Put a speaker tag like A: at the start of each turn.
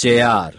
A: chair